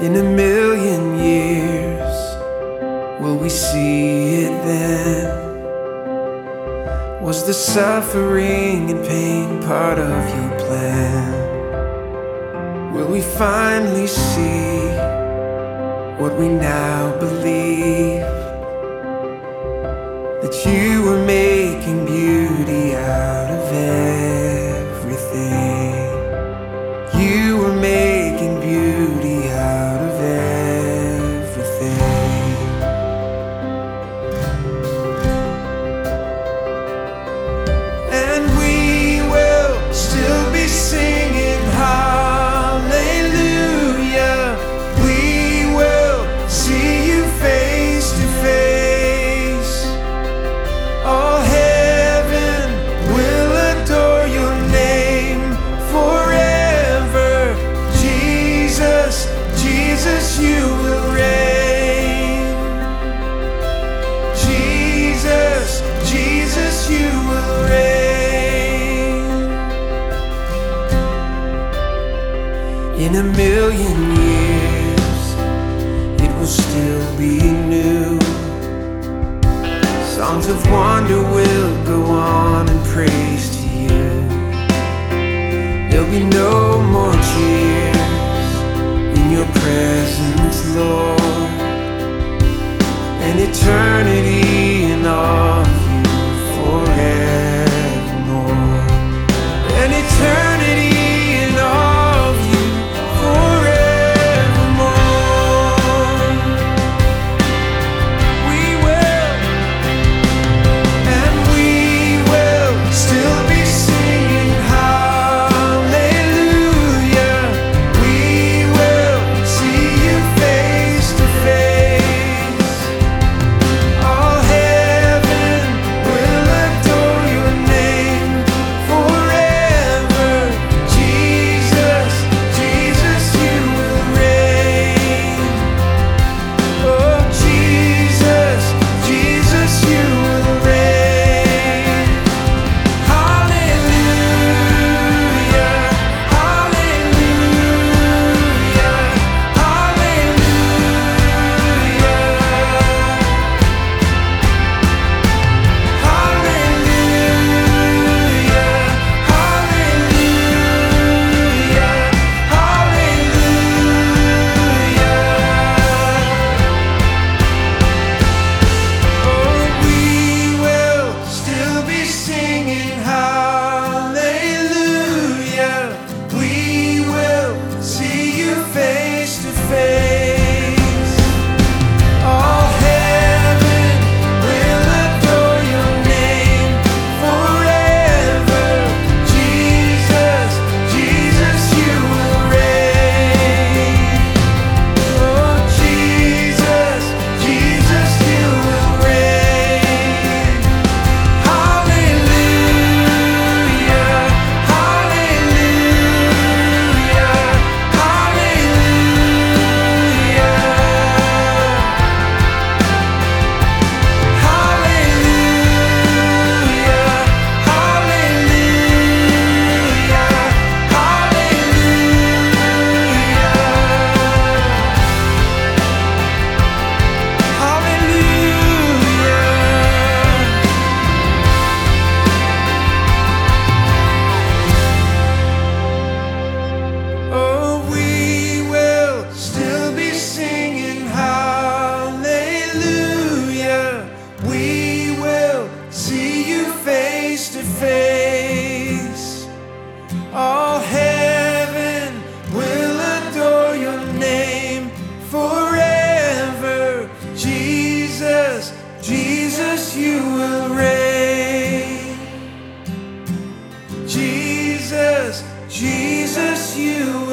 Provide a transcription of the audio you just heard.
in a million years. Will we see it then? Was the suffering and pain part of your plan? Will we finally see what we now believe? That you were making beauty out of everything. You were making In a million years, it will still be new. Songs of wonder will go on. Jesus, you